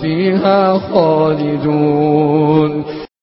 فيها خالدون.